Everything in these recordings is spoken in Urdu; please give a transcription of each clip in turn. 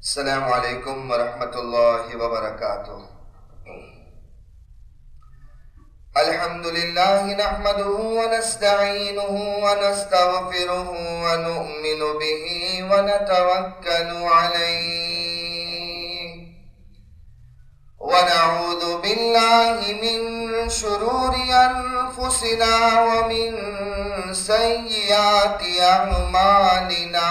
السلام علیکم ورحمۃ اللہ وبرکاتہ۔ الحمد لله نحمده ونستعينه ونستغفره ونؤمن به ونتوكل عليه ونعوذ بالله من شرور أنفسنا ومن سيئات أعمالنا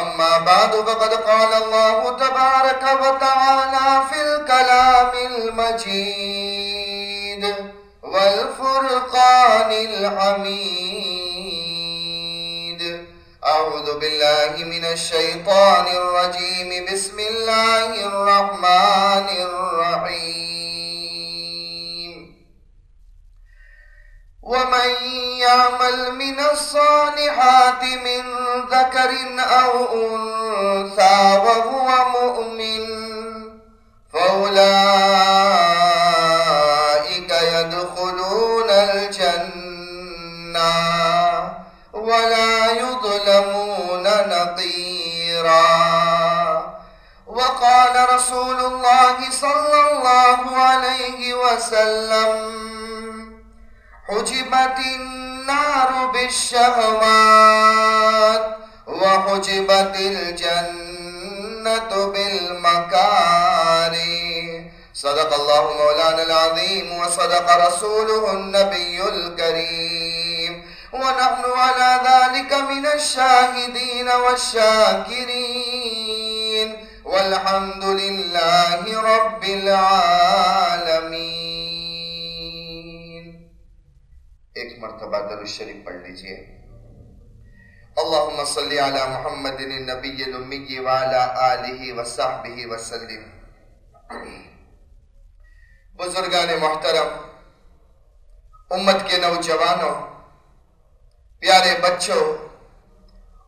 أما بعد فقد قال الله تبارك وتعالى في الكلام المجيد والفرقان الحميد. أعوذ بالله من الشيطان الرجيم. بسم الله الرحمن الرحيم. ومن يعمل من الصالحات من ذكر أو أنثى وهو مؤمن فأولئك يدخلون الجنة ولا يظلمون نقيرا. وقال رسول الله صلى الله عليه وسلم حجبت النار بالشهوات وحجبت الجنة بالمكاره صدق الله مولانا العظيم وصدق رسوله النبي الكريم. ونحن على ذلك من الشاهدين والشاكرين. والحمد لله رب العالمين. مرتبہ در الشریف پڑھ لیجیے۔ اللہم صلی علی محمد النبی الامی وعلا آلہ وصحبہ وسلم بزرگان محترم، امت کے نوجوانوں، پیارے بچوں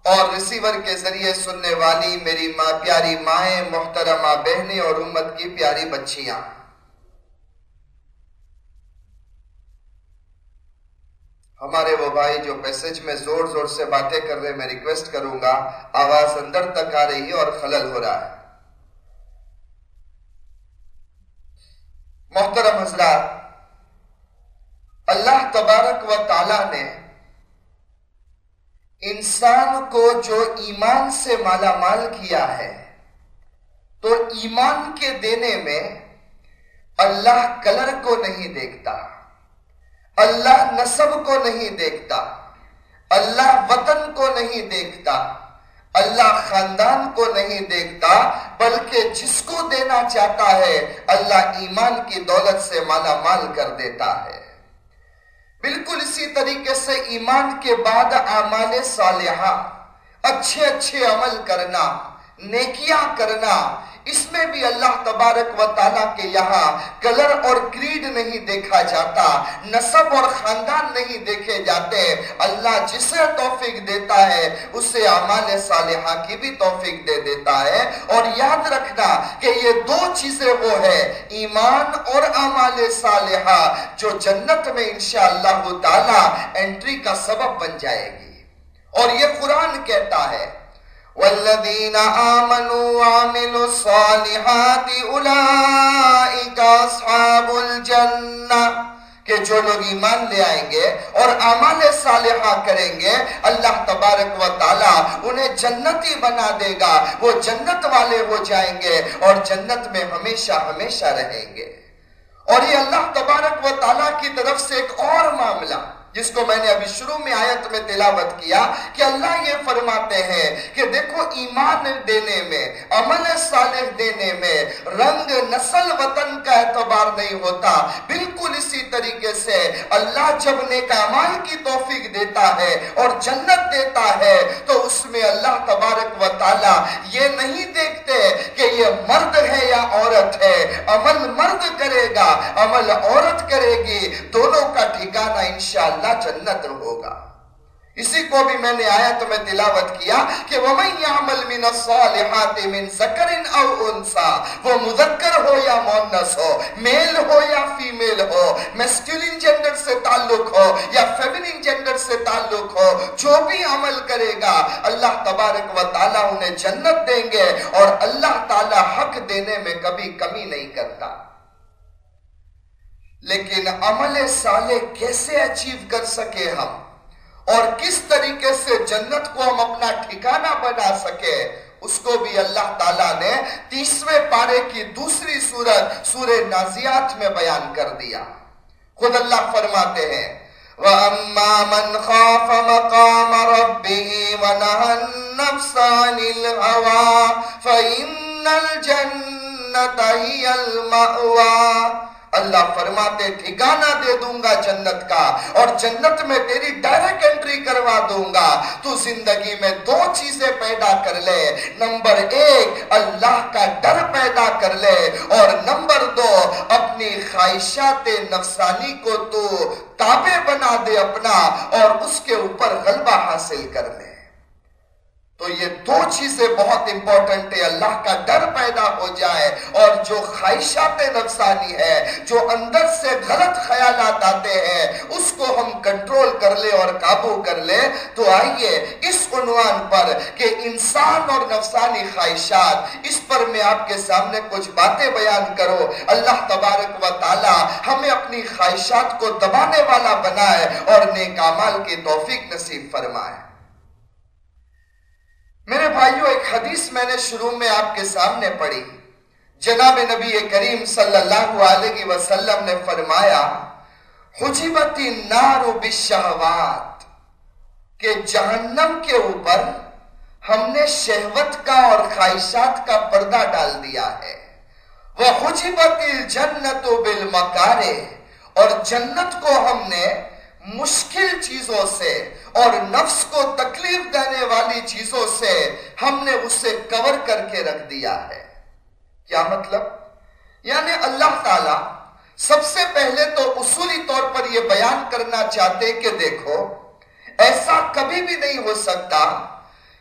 اور ریسیور کے ذریعے سننے والی میری ماں پیاری مائیں، محترمہ بہنیں اور امت کی پیاری بچیاں۔ ہمارے وہ بھائی جو پیسج میں زور زور سے باتیں کر رہے میں ریکویسٹ کروں گا، آواز اندر تک آ رہی ہے اور خلل ہو رہا ہے۔ محترم حضرات، اللہ تبارک و تعالی نے انسان کو جو ایمان سے مالا مال کیا ہے، تو ایمان کے دینے میں اللہ کلر کو نہیں دیکھتا۔ اللہ نسب کو نہیں دیکھتا، اللہ وطن کو نہیں دیکھتا، اللہ خاندان کو نہیں دیکھتا، بلکہ جس کو دینا چاہتا ہے، اللہ ایمان کی دولت سے مالا مال کر دیتا ہے۔ بالکل اسی طریقے سے ایمان کے بعد اعمال صالحہ، اچھے اچھے عمل کرنا، نیکیاں کرنا اس میں بھی اللہ تبارک و تعالیٰ کے یہاں کلر اور کریڈ نہیں دیکھا جاتا نسب اور خاندان نہیں دیکھے جاتے۔ اللہ جسے توفیق دیتا ہے، اسے اعمال صالحہ کی بھی توفیق دے دیتا ہے۔ اور یاد رکھنا کہ یہ دو چیزیں وہ ہے ایمان اور اعمال صالحہ، جو جنت میں انشاءاللہ تعالی انٹری کا سبب بن جائے گی۔ اور یہ قرآن کہتا ہے والذین آمنوا وعملوا الصالحات اولئیک اصحاب الجنہ، کہ جو لوگ ایمان لے آئیں گے اور اعمال صالحہ کریں گے، اللہ تبارک و تعالی انہیں جنتی بنا دے گا، وہ جنت والے ہو جائیں گے اور جنت میں ہمیشہ ہمیشہ رہیں گے۔ اور یہ اللہ تبارک و تعالی کی طرف سے ایک اور معاملہ جس کو میں نے ابھی شروع میں آیت میں تلاوت کیا کہ اللہ یہ فرماتے ہیں کہ دیکھو ایمان دینے میں، عمل صالح دینے میں رنگ نسل وطن کا اعتبار نہیں ہوتا۔ بالکل اسی طریقے سے اللہ جب نیک اعمال کی توفیق دیتا ہے اور جنت دیتا ہے تو اس میں اللہ تبارک و تعالی یہ نہیں دیکھتے کہ یہ مرد ہے یا عورت ہے۔ عمل مرد کرے گا، عمل عورت کرے گی۔ دونوں کا ٹھکانہ انشاءاللہ اللہ جنت ہوگا۔ اسی کو بھی میں نے آیا تو میں تلاوت کیا کہ وَمَنْ يَعْمَلْ مِنَ الصَّالِحَاتِ مِنْ ذَكَرٍ اَوْ اُنسَا وہ مذکر ہو یا مونس ہو، میل ہو یا فیمیل ہو میسکولین جنڈر سے تعلق ہو یا فیمنین جنڈر سے تعلق ہو، جو بھی عمل کرے گا، اللہ تبارک و تعالیٰ انہیں جنت دیں گے اور اللہ تعالیٰ حق دینے میں کبھی کمی نہیں کرتا۔ لیکن عمل صالح کیسے اچیو کر سکے ہم؟ اور کس طریقے سے جنت کو ہم اپنا ٹھکانہ بنا سکے؟ اس کو بھی اللہ تعالیٰ نے تیسویں پارے کی دوسری سورت سور نازیات میں بیان کر دیا۔ خود اللہ فرماتے ہیں، وَأَمَّا مَنْ خَافَ مَقَامَ رَبِّهِ وَنَهَا النَّفْسَ عَنِ الْهَوَى فَإِنَّ الْجَنَّةَ هِيَ الْمَأْوَى۔ اللہ فرماتے، ٹھکانہ دے دوں گا جنت کا اور جنت میں تیری ڈائریکٹ انٹری کروا دوں گا۔ تو زندگی میں دو چیزیں پیدا کر لے۔ نمبر ایک، اللہ کا ڈر پیدا کر لے۔ اور نمبر دو، اپنی خواہشات نفسانی کو تو تابع بنا دے اپنا اور اس کے اوپر غلبہ حاصل کر لے۔ تو یہ دو چیزیں بہت امپورٹنٹ ہے اللہ کا ڈر پیدا ہو جائے اور جو خواہشات نفسانی ہے، جو اندر سے غلط خیالات آتے ہیں، اس کو ہم کنٹرول کر لے اور قابو کر لے تو آئیے اس عنوان پر کہ انسان اور نفسانی خواہشات، اس پر میں آپ کے سامنے کچھ باتیں بیان کرو اللہ تبارک و تعالی ہمیں اپنی خواہشات کو دبانے والا بنائے اور نیک عمال کی توفیق نصیب فرمائے۔ میرے بھائیوں ایک حدیث میں نے شروع میں آپ کے سامنے پڑھی۔ جناب نبی کریم صلی اللہ علیہ وسلم نے فرمایا حجیبت نار بشہوات کہ جہنم کے اوپر ہم نے شہوت کا اور خواہشات کا پردہ ڈال دیا ہے۔ وہ حجیبت الجنت بالمکارے اور جنت کو ہم نے مشکل چیزوں سے اور نفس کو تکلیف دینے والی چیزوں سے ہم نے اسے کور کر کے رکھ دیا ہے۔ کیا مطلب؟ یعنی اللہ تعالی سب سے پہلے تو اصولی طور پر یہ بیان کرنا چاہتے کہ دیکھو، ایسا کبھی بھی نہیں ہو سکتا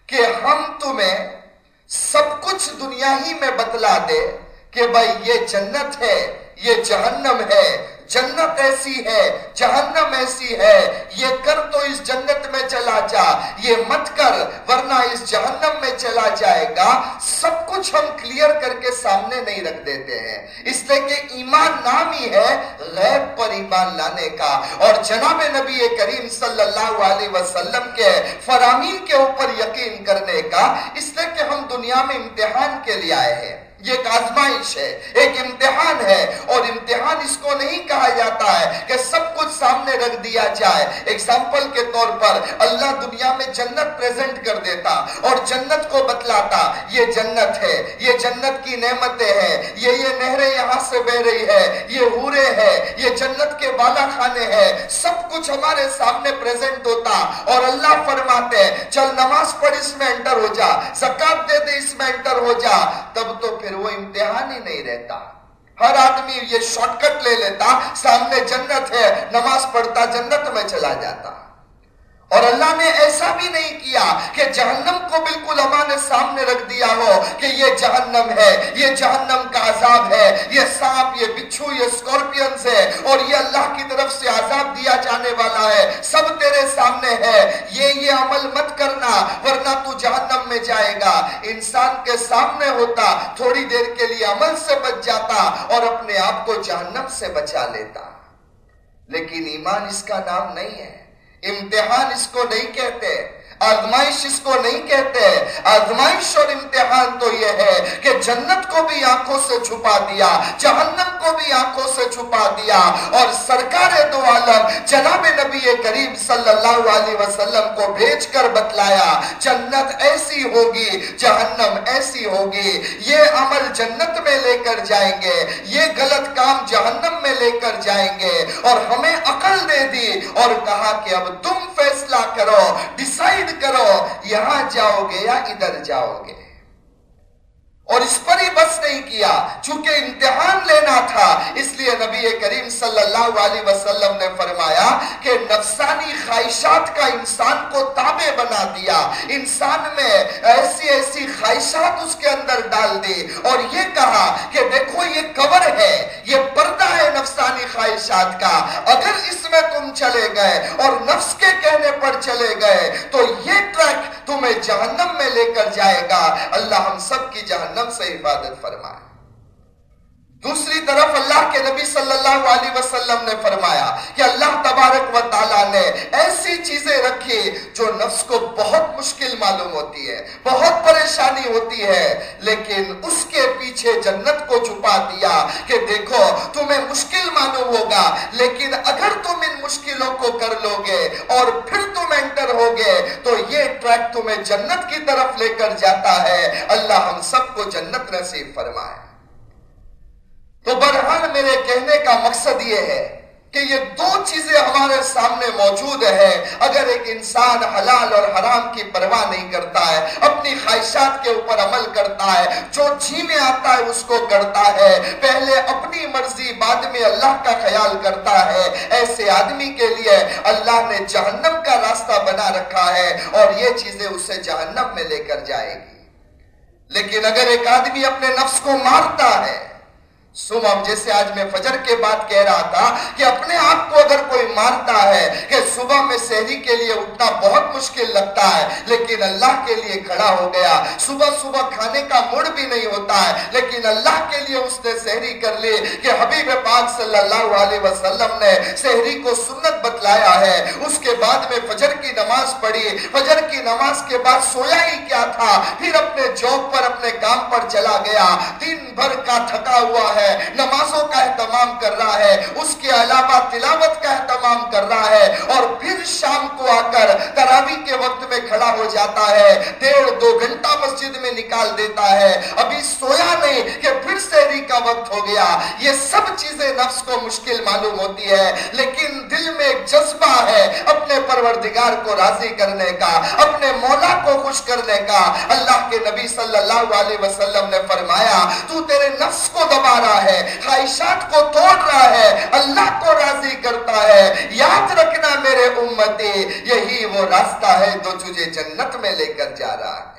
کہ ہم تمہیں سب کچھ دنیا ہی میں بتلا دے کہ بھائی یہ جنت ہے، یہ جہنم ہے جنت ایسی ہے، جہنم ایسی ہے۔ یہ کر تو اس جنت میں چلا جا، یہ مت کر، ورنہ اس جہنم میں چلا جائے گا۔ سب کچھ ہم کلیئر کر کے سامنے نہیں رکھ دیتے ہیں۔ اس لیے کہ ایمان نام ہی ہے غیب پر ایمان لانے کا۔ اور جناب نبی کریم صلی اللہ علیہ وسلم کے فرامین کے اوپر یقین کرنے کا۔ اس لیے کہ ہم دنیا میں امتحان کے لیے آئے ہیں۔ یہ ایک آزمائش ہے، ایک امتحان ہے، اور امتحان اس کو نہیں کہا جاتا ہے کہ سب کچھ سامنے رکھ دیا جائے۔ ایگزامپل کے طور پر اللہ دنیا میں جنت پریزنٹ کر دیتا اور جنت کو بتلاتا، یہ جنت ہے، یہ جنت کی نعمتیں ہیں، یہ یہ نہریں یہاں سے بہ رہی ہے، یہ ہورے ہے یہ جنت کے بالا خانے ہیں۔ سب کچھ ہمارے سامنے پریزنٹ ہوتا اور اللہ فرماتے، چل نماز پڑھ اس میں انٹر ہو جا زکاة دے دے اس میں انٹر ہو جا۔ تب تو پھر پھر وہ امتحان ہی نہیں رہتا۔ ہر آدمی یہ شارٹ کٹ لے لیتا، سامنے جنت ہے، نماز پڑھتا، جنت میں چلا جاتا۔ اور اللہ نے ایسا بھی نہیں کیا کہ جہنم کو بالکل ہمارے سامنے رکھ دیا ہو کہ یہ جہنم ہے، یہ جہنم کا عذاب ہے، یہ سانپ، یہ بچھو، یہ سکورپینز ہے اور یہ اللہ کی طرف سے عذاب دیا جانے والا ہے۔ سب تیرے سامنے ہے۔ یہ یہ عمل مت کرنا، ورنہ تو جہنم میں جائے گا۔ انسان کے سامنے ہوتا، تھوڑی دیر کے لیے عمل سے بچ جاتا اور اپنے آپ کو جہنم سے بچا لیتا۔ لیکن ایمان اس کا نام نہیں ہے۔ امتحان اس کو نہیں کہتے۔ آزمائش اس کو نہیں کہتے آزمائش اور امتحان تو یہ ہے کہ جنت کو بھی آنکھوں سے چھپا دیا، جہنم کو بھی آنکھوں سے چھپا دیا۔ اور سرکار دو عالم جناب نبی کریم صلی اللہ علیہ وسلم کو بھیج کر بتلایا، جنت ایسی ہوگی، جہنم ایسی ہوگی۔ یہ عمل جنت میں لے کر جائیں گے، یہ غلط کام جہنم میں لے کر جائیں گے۔ اور ہمیں عقل دے دی اور کہا کہ اب تم فیصلہ کرو، ڈیسائیڈ کرو یہاں جاؤ گے یا ادھر جاؤ گے؟ اور اس پر ہی بس نہیں کیا، چونکہ امتحان لینا تھا۔ اس لیے نبی کریم صلی اللہ علیہ وسلم نے فرمایا کہ نفسانی خواہشات کا انسان کو تابع بنا دیا۔ انسان میں ایسی ایسی خواہشات اس کے اندر ڈال دی۔ اور یہ کہا کہ دیکھو، یہ کور ہے، یہ پردہ ہے نفسانی خواہشات کا۔ اگر اس میں تم چلے گئے اور نفس کے کہنے پر چلے گئے، تو یہ تمہیں جہنم میں لے کر جائے گا۔ اللہ ہم سب کی جہنم سے حفاظت فرمائے۔ دوسری طرف اللہ کے نبی صلی اللہ علیہ وسلم نے فرمایا کہ اللہ تبارک و تعالیٰ نے ایسی چیزیں رکھی جو نفس کو بہت مشکل معلوم ہوتی ہے، بہت پریشانی ہوتی ہے، لیکن اس کے پیچھے جنت کو چھپا دیا کہ دیکھو، تمہیں مشکل معلوم ہوگا، لیکن اگر تم ان مشکلوں کو کر لو گے اور پھر تم انٹر ہوگے تو یہ ٹریک تمہیں جنت کی طرف لے کر جاتا ہے۔ اللہ ہم سب کو جنت نصیب فرمائے۔ تو برحال میرے کہنے کا مقصد یہ ہے کہ یہ دو چیزیں ہمارے سامنے موجود ہے اگر ایک انسان حلال اور حرام کی پرواہ نہیں کرتا ہے، اپنی خواہشات کے اوپر عمل کرتا ہے، جو جی میں آتا ہے اس کو کرتا ہے۔ پہلے اپنی مرضی، بعد میں اللہ کا خیال کرتا ہے۔ ایسے آدمی کے لیے اللہ نے جہنم کا راستہ بنا رکھا ہے اور یہ چیزیں اسے جہنم میں لے کر جائے گی۔ لیکن اگر ایک آدمی اپنے نفس کو مارتا ہے صبح جیسے آج میں فجر کے بعد کہہ رہا تھا کہ اپنے آپ کو مانتا ہے کہ صبح میں سہری کے لیے اٹھنا بہت مشکل لگتا ہے، لیکن اللہ کے لیے کھڑا ہو گیا۔ صبح صبح کھانے کا مڑ بھی نہیں ہوتا ہے، لیکن اللہ کے لیے اس نے سہری کر لی کہ حبیب پاک صلی اللہ علیہ وسلم نے سہری کو سنت بتلایا ہے۔ اس کے بعد میں فجر کی نماز پڑھی۔ فجر کی نماز کے بعد سویا ہی کیا تھا؟ پھر اپنے جاب پر، اپنے کام پر چلا گیا۔ دن بھر کا تھکا ہوا ہے ہے۔ نمازوں کا اہتمام کر رہا ہے۔ اس کے علاوہ تلاوت کا اہتمام کر رہا ہے اور پھر شام کو آ کر تراوی کے وقت میں کھڑا ہو جاتا ہے، ڈیڑھ دو گھنٹہ مسجد میں نکال دیتا ہے۔ ابھی سویا نہیں کہ پھر سہری کا وقت ہو گیا۔ یہ سب چیزیں نفس کو مشکل معلوم ہوتی ہے لیکن دل میں ایک جذبہ ہے اپنے پروردگار کو راضی کرنے کا، اپنے مولا کو خوش کرنے کا۔ اللہ کے نبی صلی اللہ علیہ وسلم نے فرمایا، تو تیرے نفس کو دبا رہا رہا ہے، خواہشات کو توڑ رہا ہے، اللہ کو راضی کرتا ہے۔ یاد رکھنا میرے امتی، یہی وہ راستہ ہے جو تجھے جنت میں لے کر جا رہا ہے۔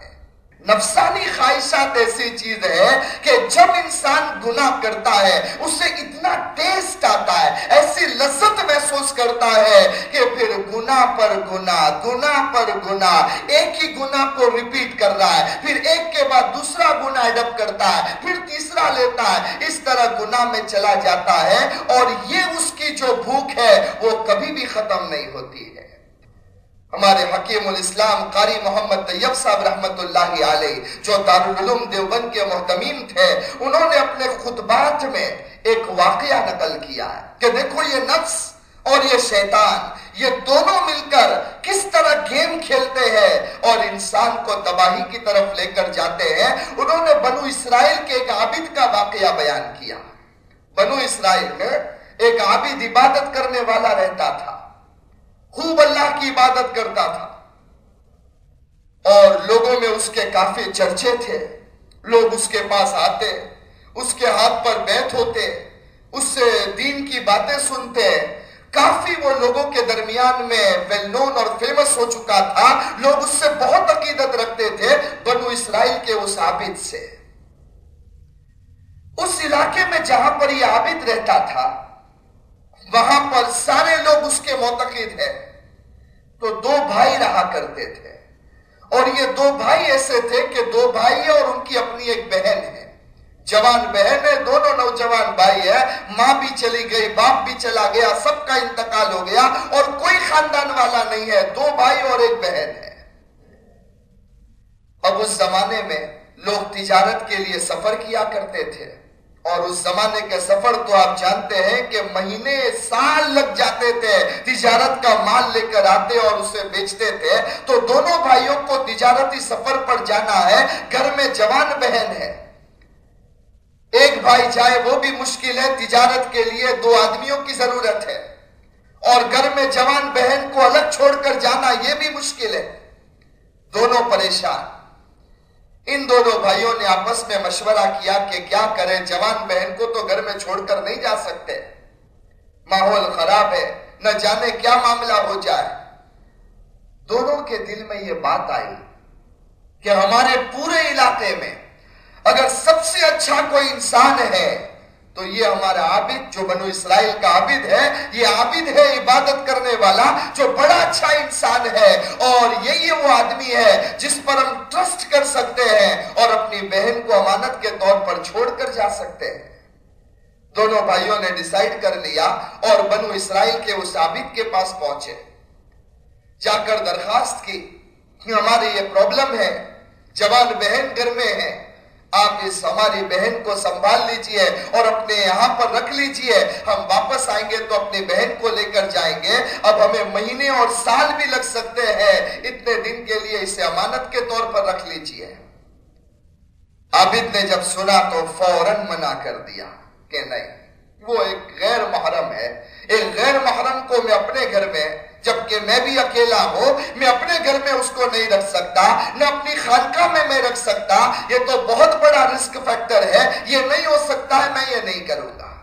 نفسانی خواہشات ایسی چیز ہے کہ جب انسان گناہ کرتا ہے، اسے اتنا ٹیسٹ آتا ہے، ایسی لذت محسوس کرتا ہے کہ پھر گناہ پر گناہ گناہ پر گناہ، ایک ہی گناہ کو ریپیٹ کر رہا ہے، پھر ایک کے بعد دوسرا گناہ ایڈپ کرتا ہے، پھر تیسرا لیتا ہے، اس طرح گناہ میں چلا جاتا ہے اور یہ اس کی جو بھوک ہے، وہ کبھی بھی ختم نہیں ہوتی۔ ہے ہمارے حکیم الاسلام قاری محمد طیب صاحب رحمت اللہ علیہ، جو دارالعلوم دیوبند کے محتمیم تھے، انہوں نے اپنے خطبات میں ایک واقعہ نقل کیا ہے کہ دیکھو یہ نفس اور یہ شیطان، یہ دونوں مل کر کس طرح گیم کھیلتے ہیں اور انسان کو تباہی کی طرف لے کر جاتے ہیں، انہوں نے بنو اسرائیل کے ایک عابد کا واقعہ بیان کیا۔ بنو اسرائیل میں ایک عابد عبادت کرنے والا رہتا تھا۔ خوب اللہ کی عبادت کرتا تھا۔ اور لوگوں میں اس کے کافی چرچے تھے۔ لوگ اس کے پاس آتے، اس کے ہاتھ پر بیت ہوتے، اس سے دین کی باتیں سنتے۔ کافی وہ لوگوں کے درمیان میں ویل نون اور فیمس ہو چکا تھا۔ لوگ اس سے بہت عقیدت رکھتے تھے بنو اسرائیل کے اس عابد سے۔ اس علاقے میں جہاں پر یہ عابد رہتا تھا وہاں پر سارے لوگ اس کے معتقد ہیں۔ تو دو بھائی رہا کرتے تھے۔ اور یہ دو بھائی ایسے تھے کہ دو بھائی اور ان کی اپنی ایک بہن ہے۔ جوان بہن ہے، دونوں نوجوان بھائی ہے ماں بھی چلی گئی، باپ بھی چلا گیا، سب کا انتقال ہو گیا اور کوئی خاندان والا نہیں ہے۔ دو بھائی اور ایک بہن ہے۔ اب اس زمانے میں لوگ تجارت کے لیے سفر کیا کرتے تھے۔ اور اس زمانے کے سفر تو آپ جانتے ہیں کہ مہینے سال لگ جاتے تھے، تجارت کا مال لے کر آتے اور اسے بیچتے تھے۔ تو دونوں بھائیوں کو تجارتی سفر پر جانا ہے۔ گھر میں جوان بہن ہے۔ ایک بھائی جائے، وہ بھی مشکل ہے۔ تجارت کے لیے دو آدمیوں کی ضرورت ہے۔ اور گھر میں جوان بہن کو الگ چھوڑ کر جانا یہ بھی مشکل ہے۔ دونوں پریشان۔ ان دونوں بھائیوں نے آپس میں مشورہ کیا کہ کیا کریں؟ جوان بہن کو تو گھر میں چھوڑ کر نہیں جا سکتے۔ ماحول خراب ہے، نہ جانے کیا معاملہ ہو جائے۔ دونوں کے دل میں یہ بات آئی کہ ہمارے پورے علاقے میں اگر سب سے اچھا کوئی انسان ہے تو یہ ہمارا عابد جو بنو اسرائیل کا عابد ہے، یہ عابد ہے عبادت کرنے والا جو بڑا اچھا انسان ہے۔ اور یہی وہ آدمی ہے جس پر ہم ٹرسٹ کر سکتے ہیں اور اپنی بہن کو امانت کے طور پر چھوڑ کر جا سکتے ہیں۔ دونوں بھائیوں نے ڈیسائیڈ کر لیا اور بنو اسرائیل کے اس عابد کے پاس پہنچے۔ جا کر درخواست کی، ہماری یہ پرابلم ہے، جوان بہن گھر میں ہے۔ آپ اس ہماری بہن کو سنبھال لیجیے اور اپنے یہاں پر رکھ لیجیے۔ ہم واپس آئیں گے تو اپنی بہن کو لے کر جائیں گے۔ اب ہمیں مہینے اور سال بھی لگ سکتے ہیں۔ اتنے دن کے لیے اسے امانت کے طور پر رکھ لیجیے۔ عابد نے جب سنا تو فوراً منع کر دیا کہ نہیں، وہ ایک غیر محرم ہے۔ ایک غیر محرم کو میں اپنے گھر میں جبکہ میں بھی اکیلا ہوں، میں اپنے گھر میں اس کو نہیں رکھ سکتا، نہ اپنی خانقاہ میں میں رکھ سکتا۔ یہ تو بہت بڑا رسک فیکٹر ہے، یہ نہیں ہو سکتا ہے، میں یہ نہیں کروں گا۔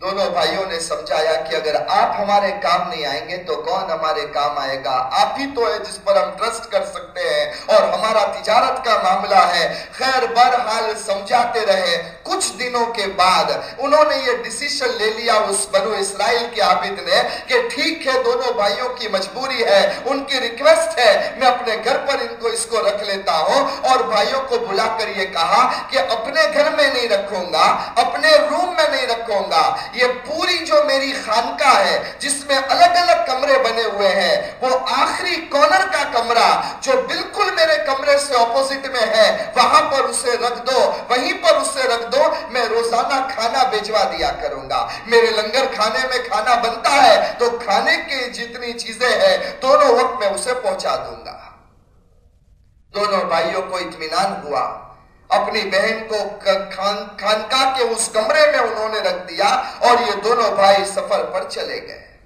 دونوں بھائیوں نے سمجھایا کہ اگر آپ ہمارے کام نہیں آئیں گے تو کون ہمارے کام آئے گا؟ آپ ہی تو ہے جس پر ہم ٹرسٹ کر سکتے ہیں اور ہمارا تجارت کا معاملہ ہے۔ خیر برحال سمجھاتے رہے۔ کچھ دنوں کے بعد انہوں نے یہ ڈیسیشن لے لیا اس بنو اسرائیل کے عابد نے کہ ٹھیک ہے، دونوں بھائیوں کی مجبوری ہے، ان کی ریکویسٹ ہے، میں اپنے گھر پر ان کو اس کو رکھ لیتا ہوں۔ اور بھائیوں کو بلا کر یہ کہا کہ اپنے گھر میں نہیں رکھوں گا، اپنے روم میں نہیں رکھوں گا۔ یہ پوری جو میری خانقاہ ہے، جس میں الگ الگ کمرے بنے ہوئے ہیں، وہ آخری کونر کا کمرہ جو بالکل میرے کمرے سے اپوزٹ میں ہے، وہاں پر اسے رکھ دو، وہیں پر اسے رکھ دو۔ دو، میں روزانہ کھانا بیچوا دیا کروں گا۔ میرے لنگر کھانے میں کھانا بنتا ہے، تو کھانے کی جتنی چیزیں ہیں، دونوں وقت میں اسے پہنچا دوں گا۔ دونوں بھائیوں کو اطمینان ہوا۔ اپنی بہن کو خانقاہ کے اس کمرے میں انہوں نے رکھ دیا اور یہ دونوں بھائی سفر پر چلے گئے۔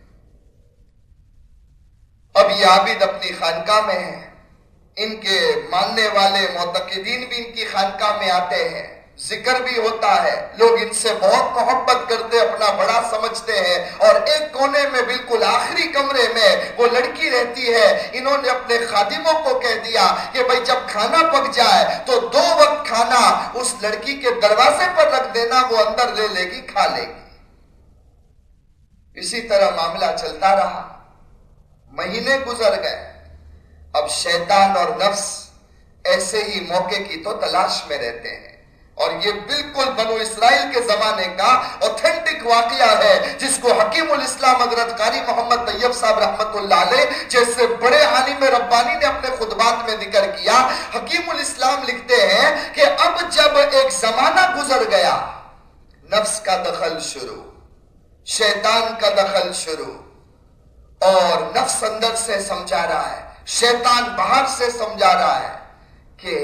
اب یہ عابد اپنی خانقاہ میں ہیں۔ ان کے ماننے والے معتقدین بھی ان کی خانقاہ میں آتے ہیں۔ ذکر بھی ہوتا ہے۔ لوگ ان سے بہت محبت کرتے، اپنا بڑا سمجھتے ہیں۔ اور ایک کونے میں بالکل آخری کمرے میں وہ لڑکی رہتی ہے۔ انہوں نے اپنے خادموں کو کہہ دیا کہ بھائی جب کھانا پک جائے تو دو وقت کھانا اس لڑکی کے دروازے پر رکھ دینا، وہ اندر لے لے گی، کھا لے گی۔ اسی طرح معاملہ چلتا رہا۔ مہینے گزر گئے۔ اب شیطان اور نفس ایسے ہی موقع کی تو تلاش میں رہتے ہیں۔ اور یہ بالکل بنو اسرائیل کے زمانے کا اوتھینٹک واقعہ ہے، جس کو حکیم الاسلام حضرت قاری محمد طیب صاحب رحمت اللہ علیہ، جیسے بڑے عالم ربانی نے اپنے خطبات میں ذکر کیا، حکیم الاسلام لکھتے ہیں کہ اب جب ایک زمانہ گزر گیا، نفس کا دخل شروع، شیطان کا دخل شروع، اور نفس اندر سے سمجھا رہا ہے، شیطان باہر سے سمجھا رہا ہے کہ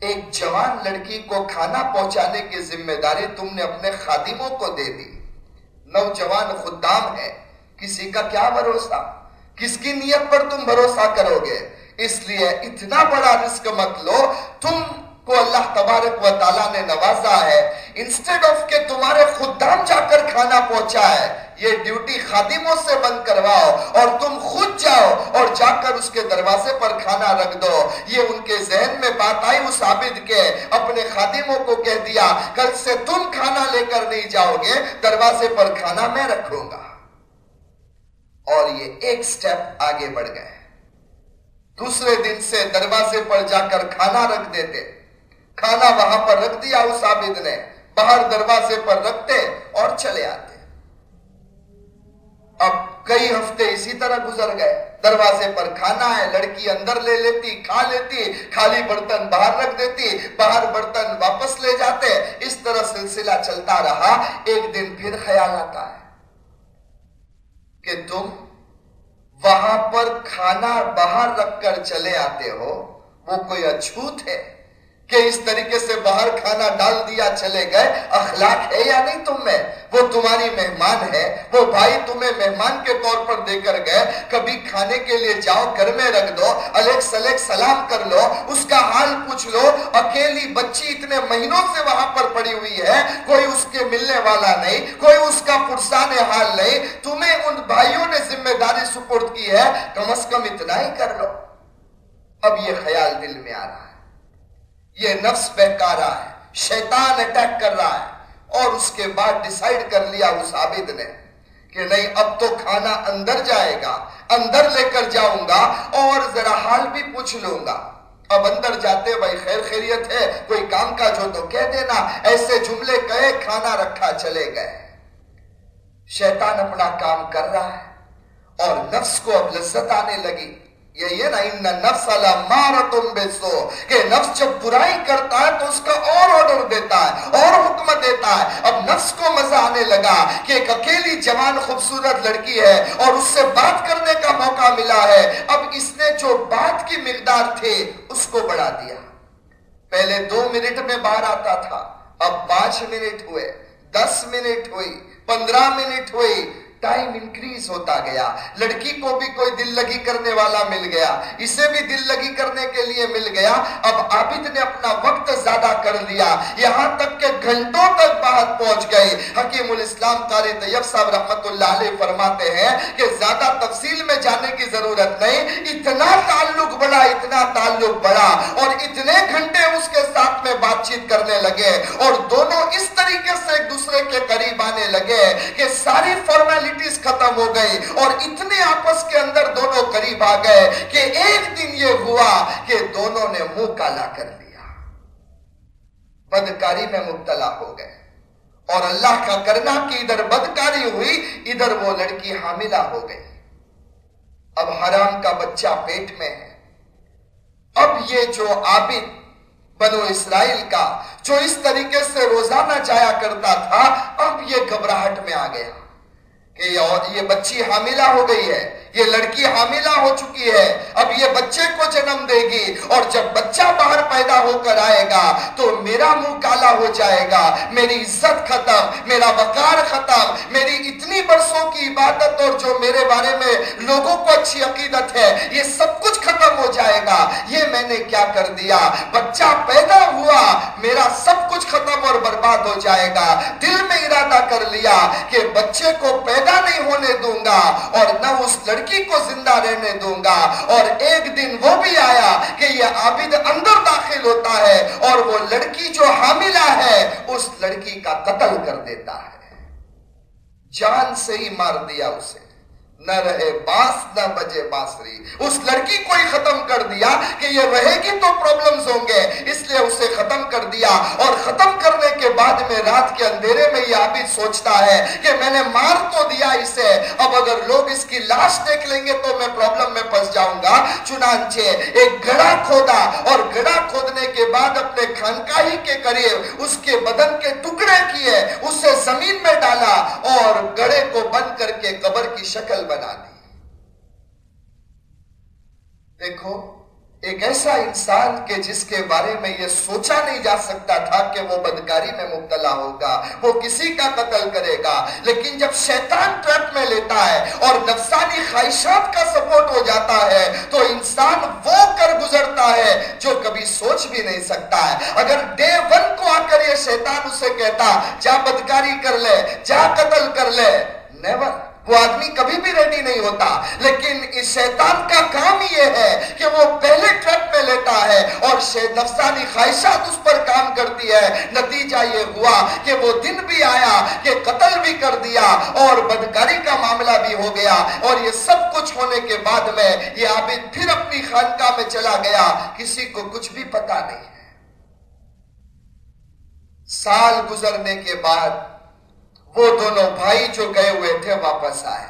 ایک جوان لڑکی کو کھانا پہنچانے کی ذمہ داری تم نے اپنے خادموں کو دے دی۔ نوجوان خدام ہے۔ کسی کا کیا بھروسہ؟ کس کی نیت پر تم بھروسہ کرو گے؟ اس لیے اتنا بڑا رسک مت لو۔ تم کو اللہ تبارک و تعالیٰ نے نوازا ہے۔ انسٹیڈ آف کہ تمہارے خدام جا کر کھانا پہنچا ہے، یہ ڈیوٹی خادموں سے بند کرواؤ اور تم خود جاؤ اور جا کر اس کے دروازے پر کھانا رکھ دو۔ یہ ان کے ذہن میں بات آئی اس عابد کے اپنے خادموں کو کہہ دیا، کل سے تم کھانا لے کر نہیں جاؤ گے، دروازے پر کھانا میں رکھوں گا۔ اور یہ ایک سٹیپ آگے بڑھ گئے۔ دوسرے دن سے دروازے پر جا کر کھانا رکھ دیتے۔ کھانا وہاں پر رکھ دیا، اس عابد نے۔ باہر دروازے پر رکھتے اور چلے آتے۔ اب کئی ہفتے اسی طرح گزر گئے۔ دروازے پر کھانا ہے، لڑکی اندر لے لیتی، کھا لیتی، خالی برتن باہر رکھ دیتی، باہر برتن واپس لے جاتے۔ اس طرح سلسلہ چلتا رہا۔ ایک دن پھر خیال آتا ہے کہ تم وہاں پر کھانا باہر رکھ کر چلے آتے ہو۔ وہ کوئی اچھوت ہے؟ کہ اس طریقے سے باہر کھانا ڈال دیا چلے گئے، اخلاق ہے یا نہیں تم میں وہ تمہاری مہمان ہے، وہ بھائی تمہیں مہمان کے طور پر دے کر گئے، کبھی کھانے کے لیے جاؤ، گھر میں رکھ دو الیک سلیک سلام کر لو، اس کا حال پوچھ لو، اکیلی بچی اتنے مہینوں سے وہاں پر پڑی ہوئی ہے، کوئی اس کے ملنے والا نہیں، کوئی اس کا پرسان حال نہیں، تمہیں ان بھائیوں نے ذمہ داری سپورٹ کی ہے، کم از کم اتنا ہی کر لو۔ اب یہ خیال دل میں آ رہا ہے۔ یہ نفس بہکارا ہے، شیطان اٹیک کر رہا ہے۔ اور اس کے بعد ڈیسائیڈ کر لیا اس عابد نے کہ نہیں، اب تو کھانا اندر جائے گا، اندر لے کر جاؤں گا اور ذرا حال بھی پوچھ لوں گا۔ اب اندر جاتے بھائی خیر خیریت ہے، کوئی کام کا جو تو کہہ دینا۔ ایسے جملے کہے کھانا رکھا چلے گئے۔ شیطان اپنا کام کر رہا ہے اور نفس کو اب لذت آنے لگی۔ یہ یہ نا ان نفس مارتم بسو، کہ نفس جب برائی کرتا ہے تو اس کا اور آرڈر دیتا ہے، اور حکم دیتا ہے۔ اب نفس کو مزہ آنے لگا کہ ایک اکیلی جوان خوبصورت لڑکی ہے اور اس سے بات کرنے کا موقع ملا ہے۔ اب اس نے جو بات کی مقدار تھے اس کو بڑھا دیا۔ پہلے دو منٹ میں باہر آتا تھا، اب پانچ منٹ ہوئے، دس منٹ ہوئی، پندرہ منٹ ہوئی ٹائم انکریز ہوتا گیا۔ لڑکی کو بھی کوئی دل لگی کرنے والا مل گیا۔ اسے بھی دل لگی کرنے کے لیے مل گیا۔ اب عابد نے اپنا وقت زیادہ کر لیا۔ یہاں تک کہ گھنٹوں تک بات پہنچ گئی۔ حکیم الاسلام قاری طیب صاحب رحمت اللہ علیہ فرماتے ہیں کہ زیادہ تفصیل میں جانے کی ضرورت نہیں۔ اتنا تعلق بڑا، اتنا تعلق بڑا۔ اور اتنے گھنٹے اس کے ساتھ میں بات چیت کرنے لگے۔ اور دونوں اس طریقے سے ایک دوسرے کے قریب آنے لگے کہ ساری فارمیلٹی ایکٹیویٹیز ختم ہو گئی اور اتنے آپس کے اندر دونوں قریب آ گئے کہ ایک دن یہ ہوا کہ دونوں نے منہ کالا کر لیا۔ بدکاری میں مبتلا ہو گئے۔ اور اللہ کا کرنا کہ ادھر بدکاری ہوئی، ادھر وہ لڑکی حاملہ ہو گئی۔ اب حرام کا بچہ پیٹ میں ہے۔ اب یہ جو عابد بنو اسرائیل کا جو اس طریقے سے روزانہ جایا کرتا تھا، اب یہ گھبراہٹ میں آ گیا۔ کہ یہ بچی حاملہ ہو گئی ہے۔ یہ لڑکی حاملہ ہو چکی ہے۔ اب یہ بچے کو جنم دے گی۔ اور جب بچہ باہر پیدا ہو کر آئے گا تو میرا منہ کالا ہو جائے گا۔ میری عزت ختم، میرا وقار ختم۔ میری اتنی برسوں کی عبادت اور جو میرے بارے میں لوگوں کو اچھی عقیدت ہے، یہ سب کچھ ختم ہو جائے گا۔ یہ میں نے کیا کر دیا؟ بچہ پیدا ہوا، میرا سب کچھ ختم اور برباد ہو جائے گا۔ دل میں ارادہ کر لیا کہ بچے کو پیدا نہیں ہونے دوں گا اور نہ اس لڑکی لڑکی کو زندہ رہنے دوں گا اور ایک دن وہ بھی آیا کہ یہ عابد اندر داخل ہوتا ہے اور وہ لڑکی جو حاملہ ہے اس لڑکی کا قتل کر دیتا ہے جان سے ہی مار دیا اسے نہ رہے باس، نہ بجے باسری۔ اس لڑکی کو ہی ختم کر دیا کہ یہ رہے گی تو پرابلمز ہوں گے۔ اس لیے اسے ختم کر دیا۔ اور ختم کرنے کے بعد میں رات کے اندھیرے میں یہ عابد سوچتا ہے کہ میں نے مار تو دیا اسے۔ اب اگر لوگ اس کی لاش دیکھ لیں گے تو میں پرابلم میں پھنس جاؤں گا۔ چنانچہ ایک گڑا کھودا اور گڑا کھودنے کے بعد اپنے خانقاہی کے قریب اس کے بدن کے ٹکڑے کیے، اسے زمین میں ڈالا اور گڑے کو بند کر کے قبر کی شکل بنا بنا دی دیکھو، ایک ایسا انسان کے جس کے بارے میں یہ سوچا نہیں جا سکتا تھا کہ وہ بدکاری میں مبتلا ہوگا، وہ کسی کا قتل کرے گا۔ لیکن جب شیطان ٹرپ میں لیتا ہے اور نفسانی خواہشات کا سپورٹ ہو جاتا ہے، تو انسان وہ کر گزرتا ہے جو کبھی سوچ بھی نہیں سکتا ہے۔ اگر ڈے ون کو آ کر یہ شیطان اسے کہتا، جا بدکاری کر لے، جا قتل کر لے نیور وہ آدمی کبھی بھی ریڈی نہیں ہوتا۔ لیکن اس شیطان کا کام یہ ہے کہ وہ پہلے ٹرپ میں لیتا ہے اور نفسانی خواہشات اس پر کام کرتی ہے۔ نتیجہ یہ ہوا کہ وہ دن بھی آیا کہ قتل بھی کر دیا اور بدکاری کا معاملہ بھی ہو گیا۔ اور یہ سب کچھ ہونے کے بعد میں یہ عابد پھر اپنی خانقاہ میں چلا گیا۔ کسی کو کچھ بھی پتا نہیں ہے۔ سال گزرنے کے بعد وہ دونوں بھائی جو گئے ہوئے تھے واپس آئے۔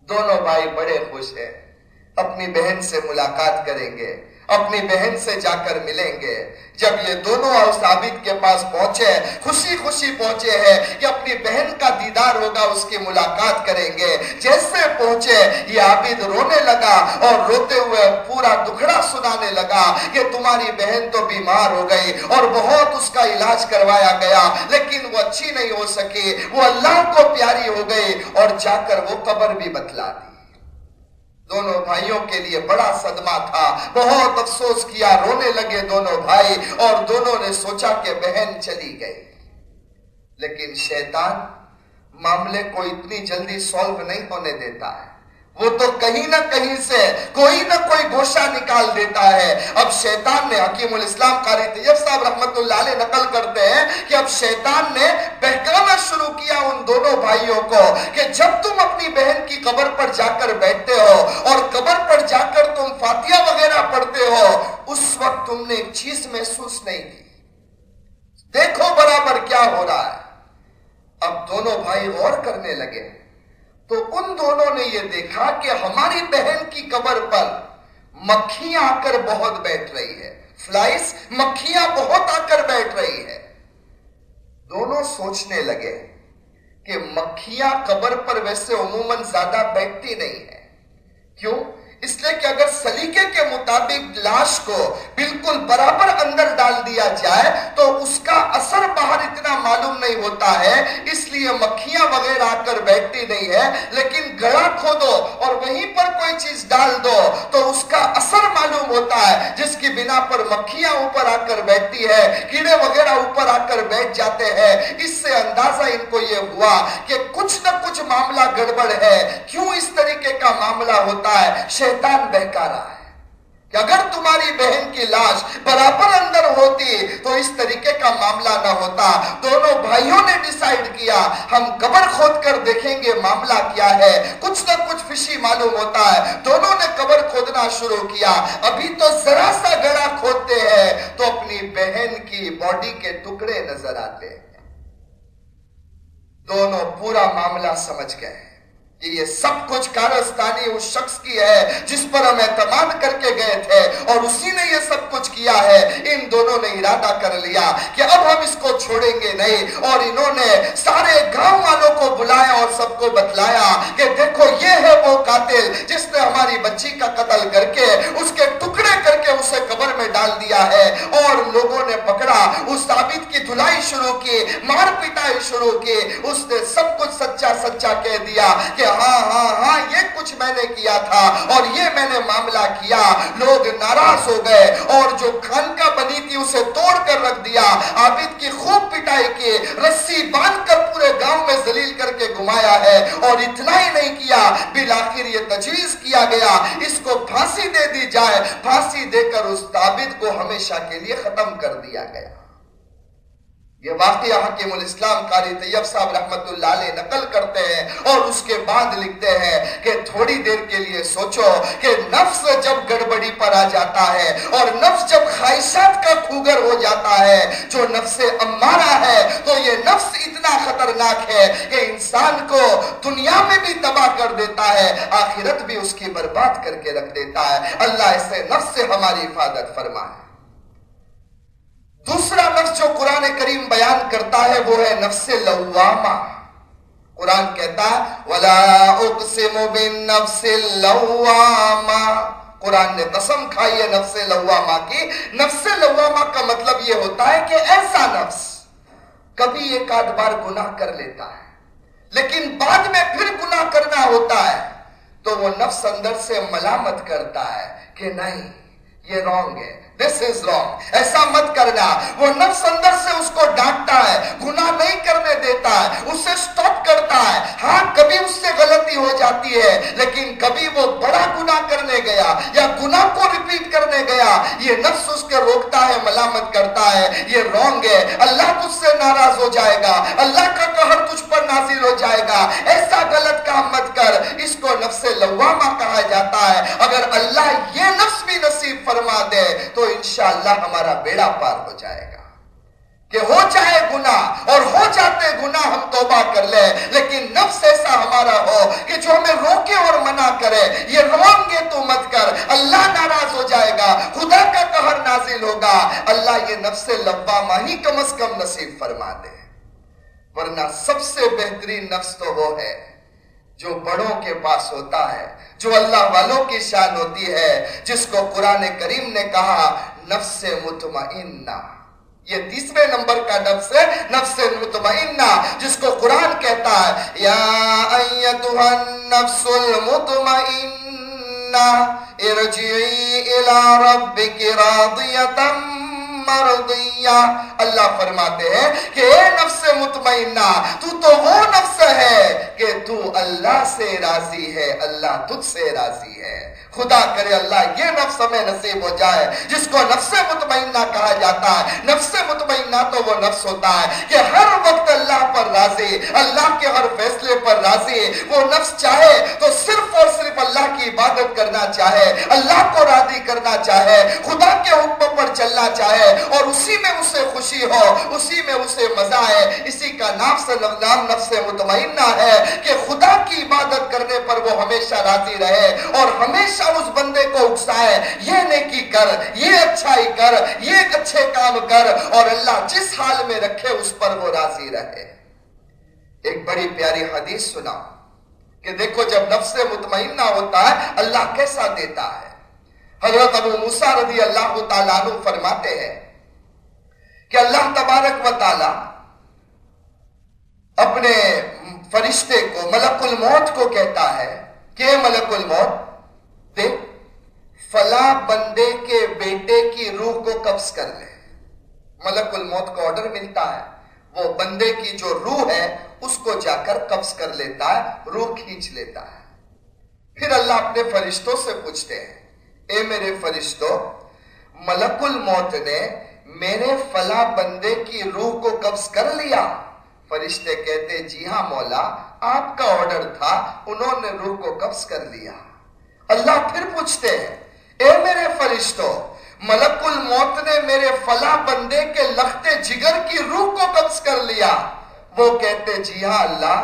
دونوں بھائی بڑے خوش ہیں۔ اپنی بہن سے ملاقات کریں گے۔ اپنی بہن سے جا کر ملیں گے۔ جب یہ دونوں ثابت کے پاس پہنچے، خوشی خوشی پہنچے ہیں کہ اپنی بہن کا دیدار ہوگا، اس کی ملاقات کریں گے۔ جیسے پہنچے، یہ عابد رونے لگا اور روتے ہوئے پورا دکھڑا سنانے لگا کہ تمہاری بہن تو بیمار ہو گئی اور بہت اس کا علاج کروایا گیا، لیکن وہ اچھی نہیں ہو سکی۔ وہ اللہ کو پیاری ہو گئی اور جا کر وہ قبر بھی بتلا دی۔ دونوں بھائیوں کے لیے بڑا صدمہ تھا۔ بہت افسوس کیا، رونے لگے دونوں بھائی اور دونوں نے سوچا کہ بہن چلی گئی۔ لیکن شیطان معاملے کو اتنی جلدی سولو نہیں ہونے دیتا ہے۔ وہ تو کہیں نہ کہیں سے کوئی نہ کوئی گوشہ نکال دیتا ہے۔ اب شیطان نے حکیم الاسلام قاری طیب صاحب رحمت اللہ علیہ نقل کرتے ہیں کہ اب شیطان نے بہکانا شروع کیا ان دونوں بھائیوں کو کہ جب تم اپنی بہن کی قبر پر جا کر بیٹھتے ہو اور قبر پر جا کر تم فاتحہ وغیرہ پڑھتے ہو، اس وقت تم نے ایک چیز محسوس نہیں کی۔ دیکھو برابر کیا ہو رہا ہے۔ اب دونوں بھائی غور کرنے لگے۔ تو ان دونوں نے یہ دیکھا کہ ہماری بہن کی قبر پر مکھیاں آ کر بہت بیٹھ رہی ہے۔ فلائس مکھیاں بہت آ کر بیٹھ رہی ہے۔ دونوں سوچنے لگے کہ مکھیاں قبر پر ویسے عموماً زیادہ بیٹھتی نہیں ہے کیوں؟ اس لیے کہ اگر سلیقے کے مطابق لاش کو بالکل برابر اندر ڈال دیا جائے تو اس کا اثر باہر اتنا معلوم نہیں ہوتا ہے، اس لیے مکھیاں وغیرہ آ کر بیٹھتی نہیں ہے، لیکن گڑا کھودو اور وہیں پر کوئی چیز ڈال دو تو اس کا اثر معلوم ہوتا ہے، جس کی بنا پر مکھیاں اوپر آ کر بیٹھتی ہے، کیڑے وغیرہ اوپر آ کر بیٹھ جاتے ہیں۔ اس سے اندازہ ان کو یہ ہوا کہ کچھ نہ کچھ معاملہ گڑبڑ ہے۔ کیوں اس طریقے کا معاملہ ہوتا ہے؟ شیطان بہکا رہا ہے کہ اگر تمہاری بہن کی لاش برابر اندر ہوتی تو اس طریقے کا معاملہ نہ ہوتا۔ دونوں بھائیوں نے ڈیسائیڈ کیا، ہم قبر کھود کر دیکھیں گے معاملہ کیا ہے۔ کچھ نہ کچھ فشی معلوم ہوتا ہے۔ دونوں نے قبر کھودنا شروع کیا۔ ابھی تو ذرا سا گڑا کھودتے ہیں تو اپنی بہن کی باڈی کے ٹکڑے نظر آتے ہیں۔ دونوں پورا معاملہ سمجھ گئے۔ یہ سب کچھ کارستانی اس شخص کی ہے، جس پر ہم اعتماد کر کے گئے تھے اور اسی نے یہ سب کچھ کیا ہے۔ ان دونوں نے ارادہ کر لیا کہ اب ہم اس کو چھوڑیں گے نہیں۔ اور انہوں نے سارے گاؤں والوں کو بلایا اور سب کو بتلایا کہ دیکھو، یہ ہے وہ قاتل جس نے ہماری بچی کا قتل کر کے اس کے ٹکڑے کر کے اسے قبر میں ڈال دیا ہے۔ اور لوگوں نے پکڑا، اس ثابت کی دھلائی شروع کی، مار پٹائی شروع کی۔ اس نے سب کچھ سچا سچا کہہ دیا کہ ہاں ہاں ہاں یہ کچھ میں نے کیا تھا اور یہ میں نے معاملہ کیا۔ لوگ ناراض ہو گئے اور جو خانکا بنی تھی اسے توڑ کر رکھ دیا۔ عابد کی خوب پٹائی کی رسی باندھ کر پورے گاؤں میں زلیل کر کے گھمایا ہے اور اتنا ہی نہیں کیا بلاخر یہ تجویز کیا گیا۔ اس کو پھانسی دے دی جائے، پھانسی دے کر اس عابد کو ہمیشہ کے لیے ختم کر دیا گیا۔ یہ واقعہ حکیم الاسلام قاری طیب صاحب رحمت اللہ علیہ نقل کرتے ہیں اور اس کے بعد لکھتے ہیں کہ تھوڑی دیر کے لیے سوچو کہ نفس جب گڑبڑی پر آ جاتا ہے اور نفس جب خواہشات کا کھوگر ہو جاتا ہے، جو نفس امارہ ہے، تو یہ نفس اتنا خطرناک ہے کہ انسان کو دنیا میں بھی تباہ کر دیتا ہے، آخرت بھی اس کی برباد کر کے رکھ دیتا ہے۔ اللہ اسے نفس سے ہماری حفاظت فرمائے۔ دوسرا نفس جو قرآن کریم بیان کرتا ہے وہ ہے نفس لوامہ۔ قرآن کہتا ہے، وَلَا اُقْسِمُ بِالنَّفْسِ اللَّوَّامَ قرآن نے قسم کھائی ہے نفس لوامہ کی۔ نفس لوامہ کا مطلب یہ ہوتا ہے کہ ایسا نفس کبھی ایک آدھ بار گناہ کر لیتا ہے، لیکن بعد میں پھر گناہ کرنا ہوتا ہے تو وہ نفس اندر سے ملامت کرتا ہے کہ نہیں، یہ رونگ ہے۔ This is wrong. ایسا مت کرنا۔ وہ نفس اندر سے اس کو ڈانٹتا ہے، گناہ نہیں کرنے دیتا ہے، اسے سٹاپ کرتا ہے۔ ہاں کبھی اس سے غلطی ہو جاتی ہے، لیکن کبھی وہ بڑا گناہ کرنے گیا یا گناہ کو ریپیٹ کرنے گیا، یہ نفس اس کے روکتا ہے، ملامت کرتا ہے۔ یہ رونگ ہے۔ اللہ تجھ سے ناراض ہو جائے گا۔ اللہ کا قہر تجھ پر نازل ہو جائے گا۔ ایسا غلط کام مت کر۔ اس کو نفس لوامہ کہا جاتا ہے۔ اگر اللہ یہ نفس بھی نصیب فرما دے تو انشاءاللہ ہمارا بیڑا پار ہو جائے گا۔ کہ ہو جائے گناہ اور ہو جاتے گناہ ہم توبہ کر لیں، لیکن نفس ایسا ہمارا ہو کہ جو ہمیں روکے اور منع کرے، یہ روم گے تو مت کر، اللہ ناراض ہو جائے گا، خدا کا قہر نازل ہوگا۔ اللہ یہ نفس لبا ہی کم از کم نصیب فرما دے۔ ورنہ سب سے بہترین نفس تو وہ ہے جو بڑوں کے پاس ہوتا ہے، جو اللہ والوں کی شان ہوتی ہے، جس کو قرآن کریم نے کہا، نفس مطمئنہ۔ یہ تیسرے نمبر کا نفس ہے، نفس مطمئنہ، جس کو قرآن کہتا ہے، یا ایتها النفس المطمئنہ، ارجعی الى ربک راضیتا۔ مرضیہ اللہ فرماتے ہیں کہ اے نفس مطمئنہ، تو تو وہ نفس ہے کہ تو اللہ سے راضی ہے، اللہ تجھ سے راضی ہے۔ خدا کرے اللہ، یہ نفس ہمیں نصیب ہو جائے، جس کو نفس مطمئنہ کہا جاتا ہے۔ نفس مطمئنہ تو وہ نفس ہوتا ہے کہ ہر وقت اللہ کے ہر فیصلے پر راضی ہے۔ وہ نفس چاہے تو صرف اور صرف اللہ کی عبادت کرنا چاہے، اللہ کو راضی کرنا چاہے، خدا کے حکم پر چلنا چاہے اور اسی میں اسے خوشی ہو، اسی میں اسے مزہ ہے۔ اسی کا نام سے نام نفس مطمئنہ ہے کہ خدا کی عبادت کرنے پر وہ ہمیشہ راضی رہے اور ہمیشہ اس بندے کو اکسائے، یہ نیکی کر، یہ اچھائی کر، یہ اچھے کام کر اور اللہ جس حال میں رکھے اس پر وہ راضی رہے۔ ایک بڑی پیاری حدیث سنا کہ دیکھو جب نفس مطمئنہ ہوتا ہے، اللہ کیسا دیتا ہے؟ حضرت ابو موسیٰ رضی اللہ تعالیٰ عنہ فرماتے ہیں کہ اللہ تبارک و تعالی اپنے فرشتے کو، ملک الموت کو کہتا ہے، کہ ملک الموت، دیکھ فلا بندے کے بیٹے کی روح کو قبض کر لے۔ ملک الموت کو آرڈر ملتا ہے۔ وہ بندے کی جو روح ہے اس کو جا کر قبض کر لیتا ہے، روح کھینچ لیتا ہے۔ پھر اللہ اپنے فرشتوں سے پوچھتے ہیں، اے میرے فرشتوں، ملک الموت نے میرے فلا بندے کی روح کو قبض کر لیا۔ فرشتے کہتے جی ہاں مولا، آپ کا آرڈر تھا، انہوں نے روح کو قبض کر لیا۔ اللہ پھر پوچھتے ہیں، اے میرے فرشتوں، ملک الموت نے میرے فلا بندے کے لختے جگر کی روح کو قبض کر لیا۔ وہ کہتے جی ہاں اللہ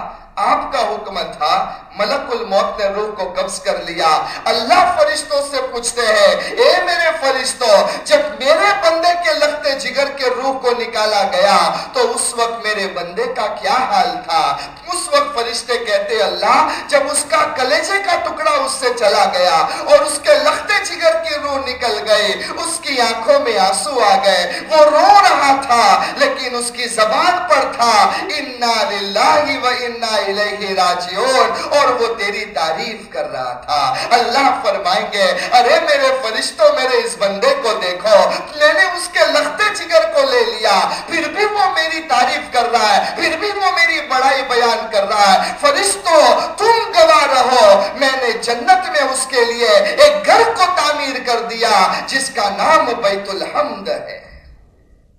آپ کا حکم تھا ملک الموت نے روح کو قبض کر لیا۔ اللہ فرشتوں سے پوچھتے ہیں، اے میرے فرشتوں، جب میرے بندے کے لگتے جگر کے روح کو نکالا گیا، تو اس وقت میرے بندے کا کیا حال تھا؟ اس وقت فرشتے کہتے، اللہ، جب اس کا کلیجے کا ٹکڑا اس سے چلا گیا اور اس کے لگتے جگر کی روح نکل گئی اس کی آنکھوں میں آنسو آ گئے۔ وہ رو رہا تھا، لیکن اس کی زبان پر تھا انا للہ و انا الیہ راجعون اور اور وہ تیری تعریف کر رہا تھا۔ اللہ فرمائیں گے، ارے میرے فرشتوں، میرے اس بندے کو دیکھو، میں نے اس کے لختے جگر کو لے لیا۔ پھر بھی وہ میری تعریف کر رہا ہے، پھر بھی وہ میری بڑائی بیان کر رہا ہے۔ فرشتوں، تم گواہ رہو۔ میں نے جنت میں اس کے لیے ایک گھر کو تعمیر کر دیا، جس کا نام بیت الحمد ہے۔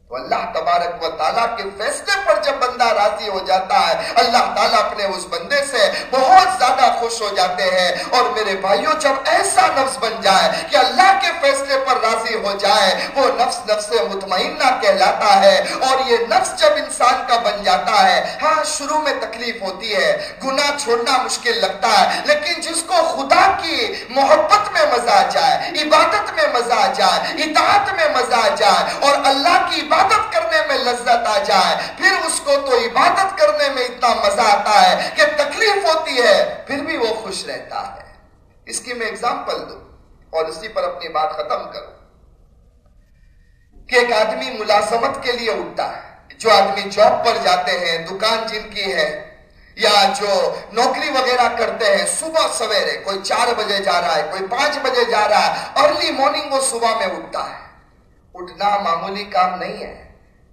تو اللہ تبارک و تعالیٰ کے فیصلے پر جب بندہ راضی ہو جاتا ہے، اللہ تعالیٰ اپنے اس بندے سے بہت زیادہ خوش ہو جاتے ہیں۔ اور میرے بھائیوں، جب ایسا نفس بن جائے کہ اللہ کے فیصلے پر راضی ہو جائے، وہ نفس نفس مطمئنہ کہلاتا ہے۔ اور یہ نفس جب انسان کا بن جاتا ہے ہاں شروع میں تکلیف ہوتی ہے، گناہ چھوڑنا مشکل لگتا ہے، لیکن جس کو خدا کی محبت میں مزہ آ جائے، عبادت میں مزہ آ جائے، اطاعت میں مزہ آ جائے، اور اللہ کی عبادت عبادت کرنے میں لذت آ جائے، پھر اس کو تو عبادت کرنے میں اتنا مزہ آتا ہے کہ تکلیف ہوتی ہے، پھر بھی وہ خوش رہتا ہے۔ اس کی میں اگزامپل دوں اور اسی پر اپنی بات ختم کروں۔ کہ ایک آدمی ملازمت کے لیے اٹھتا ہے، جو آدمی جاب پر جاتے ہیں، دکان جن کی ہے، یا جو نوکری وغیرہ کرتے ہیں، صبح سویرے، کوئی چار بجے جا رہا ہے، کوئی پانچ بجے جا رہا ہے ارلی مارننگ وہ صبح میں اٹھتا ہے۔ اٹھنا معمولی کام نہیں ہے۔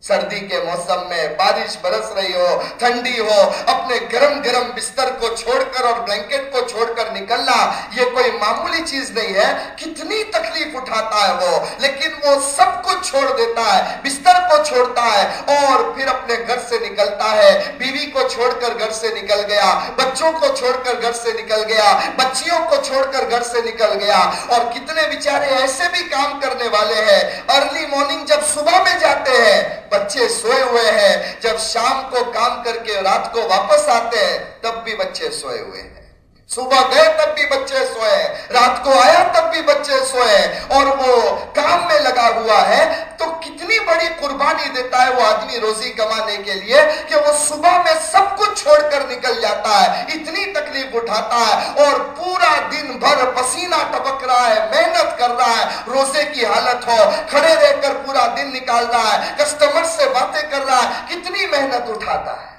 سردی کے موسم میں بارش برس رہی ہو، ٹھنڈی ہو اپنے گرم گرم بستر کو چھوڑ کر اور بلینکٹ کو چھوڑ کر نکلنا یہ کوئی معمولی چیز نہیں ہے۔ کتنی تکلیف اٹھاتا ہے وہ، لیکن وہ سب کچھ چھوڑ دیتا ہے، بستر کو چھوڑتا ہے اور پھر اپنے گھر سے نکلتا ہے۔ بیوی کو چھوڑ کر گھر سے نکل گیا، بچوں کو چھوڑ کر گھر سے نکل گیا، بچیوں کو چھوڑ کر گھر سے نکل گیا۔ اور کتنے بیچارے ایسے بھی کام کرنے والے ہیں۔ ارلی مارننگ جب صبح میں جاتے ہیں، بچے سوئے ہوئے ہیں۔ جب شام کو کام کر کے رات کو واپس آتے ہیں، تب بھی بچے سوئے ہوئے ہیں۔ صبح گئے، تب بھی بچے سوئے رات کو آیا، تب بھی بچے سوئے اور وہ کام میں لگا ہوا ہے۔ تو کتنی بڑی قربانی دیتا ہے وہ آدمی روزی کمانے کے لیے کہ وہ صبح میں سب کچھ چھوڑ کر نکل جاتا ہے۔ اتنی تکلیف اٹھاتا ہے اور پورا دن بھر پسینہ ٹپک رہا ہے، محنت کر رہا ہے۔ روزے کی حالت ہو، کھڑے رہ کر پورا دن نکال رہا ہے۔ کسٹمر سے باتیں کر رہا ہے۔ کتنی محنت اٹھاتا ہے۔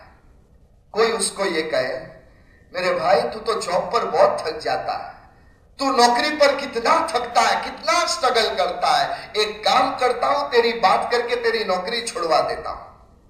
کوئی اس کو یہ کہے، میرے بھائی، تو تو جاب پر بہت تھک جاتا ہے۔ تو نوکری پر کتنا تھکتا ہے، کتنا سٹرگل کرتا ہے۔ ایک کام کرتا ہوں، تیری بات کر کے تیری نوکری چھڑوا دیتا ہوں۔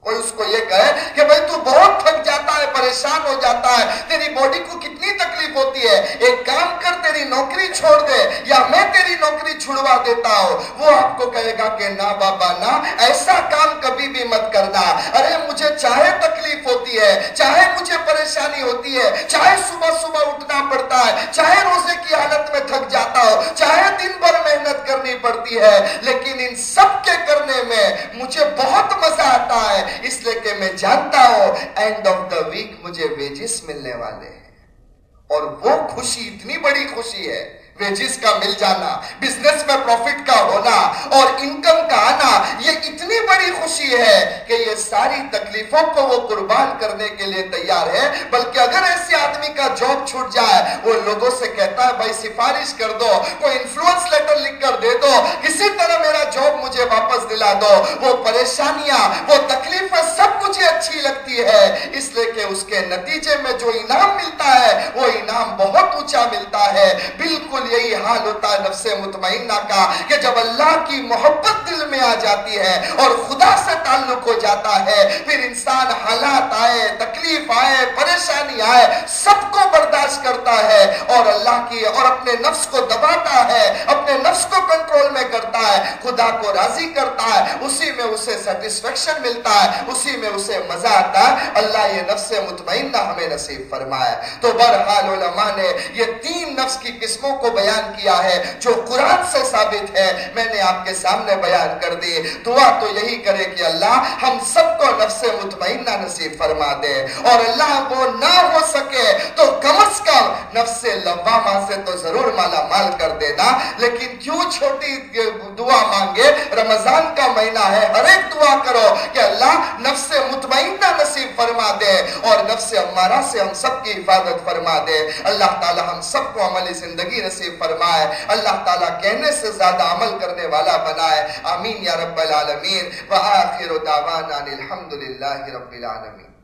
کوئی اس کو یہ کہے کہ بھائی تو بہت تھک جاتا ہے، پریشان ہو جاتا ہے۔ تیری باڈی کو کتنی تکلیف ہوتی ہے؟ ایک کام کر، تیری نوکری چھوڑ دے یا میں تیری نوکری چھڑوا دیتا ہوں؟ وہ آپ کو کہے گا کہ نہ بابا نہ ایسا کام کبھی بھی مت کرنا۔ ارے، مجھے چاہے تکلیف ہوتی ہے، چاہے مجھے پریشانی ہوتی ہے، چاہے صبح صبح اٹھنا پڑتا ہے، چاہے روزے کی حالت میں تھک جاتا ہو چاہے دن بھر محنت کرنی پڑتی ہے، لیکن ان سب کے کرنے میں مجھے بہت مزہ آتا ہے۔ اس لیے کہ میں جانتا ہوں اینڈ آف دا ویک مجھے ویجز ملنے والے ہیں۔ اور وہ خوشی، اتنی بڑی خوشی ہے ویجز کا مل جانا بزنس میں پروفٹ کا ہونا اور انکم کا آنا یہ اتنی بڑی خوشی ہے کہ یہ ساری تکلیفوں کو وہ قربان کرنے کے لیے تیار ہے بلکہ اگر ایسے آدمی کا جاب چھوٹ جائے وہ لوگوں سے کہتا ہے بھائی سفارش کر دو کوئی انفلوئنس لیٹر لکھ کر دے دو کسی طرح میرا جاب مجھے واپس دلا دو وہ پریشانیاں وہ تکلیفیں سب مجھے اچھی لگتی ہے اس لیے کہ اس کے نتیجے میں جو انعام ملتا ہے وہ انعام بہت اونچا ملتا ہے بالکل بالکل یہی حال ہوتا ہے نفس مطمئنہ کا کہ جب اللہ کی محبت دل میں آ جاتی ہے اور خدا سے تعلق ہو جاتا ہے، پھر انسان حالات آئے، تکلیف آئے، پریشانی آئے، سب کو برداشت کرتا ہے اور اللہ کی اور اپنے نفس کو دباتا ہے، اپنے نفس کو کنٹرول میں کرتا ہے، خدا کو راضی کرتا ہے، اسی میں اسے سیٹسفیکشن ملتا ہے، اسی میں اسے مزہ آتا ہے۔ اللہ یہ نفس مطمئنہ ہمیں نصیب فرمایا تو برحال علماء نے یہ تین نفس کی قسموں کو بیان کیا ہے، جو قرآن سے ثابت ہے، میں نے آپ کے سامنے بیان کر دی۔ دعا تو یہی کرے کہ اللہ ہم سب کو نفس مطمئنہ نصیب فرما دے۔ اور اللہ وہ نہ ہو سکے تو کم از کم نفس لوامہ سے تو ضرور مالا مال کر دینا۔ لیکن کیوں چھوٹی دعا مانگے؟ رمضان کا مہینہ ہے، ہر ایک دعا کرو کہ اللہ نفس مطمئنہ نصیب فرما دے اور نفس امارہ سے ہم سب کی حفاظت فرما دے۔ اللہ تعالی ہم سب کو عملی زندگی نصیب نصیب فرمائے، اللہ تعالیٰ کہنے سے زیادہ عمل کرنے والا بنائے۔ آمین یا رب العالمین۔ وآخر دعوانا الحمدللہ رب العالمین۔